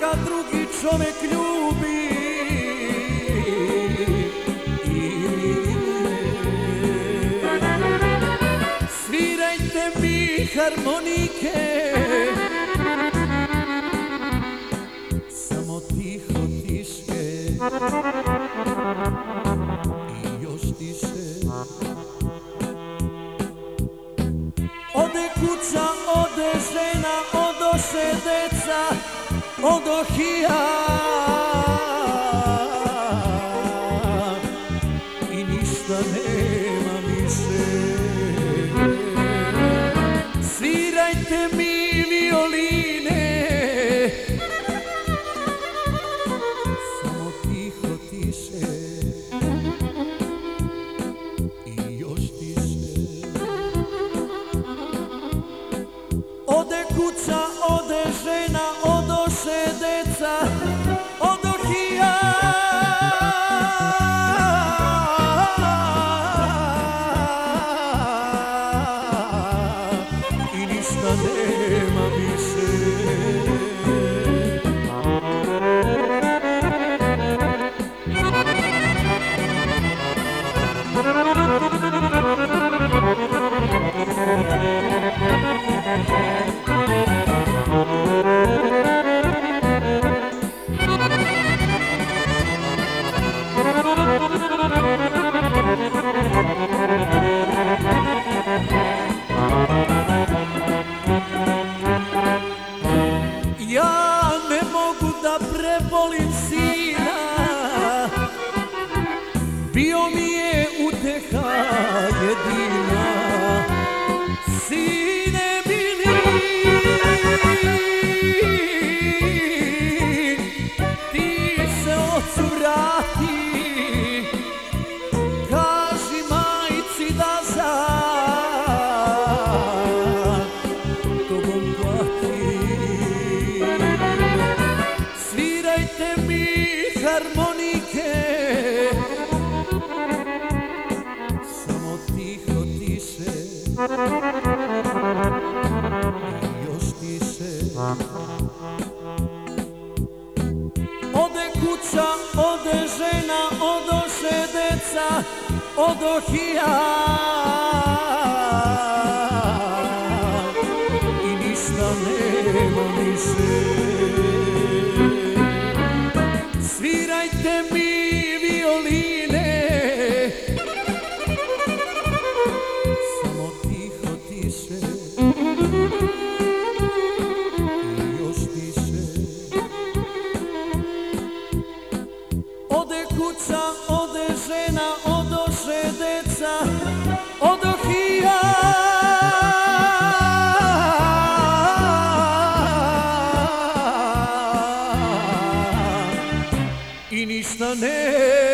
Ga drugi čovjek ljubi. Svirajte mi harmonike. Samo tiho tiše. I još tiše. Ode kuća, ode žena, odoše deca Odoh i ja I ništa nema više. Svirajte mi violine Samo tiho tiše. I još tiše. Ode kuća, ode žena, odoše deca da prebolim sina. Bio mi je uteha jedina. Sine bili Ti se ocu vrati Kaži majci da za Ode kuća, ode žena, odoše deca Odoh i ja I ništa nema više finished the name.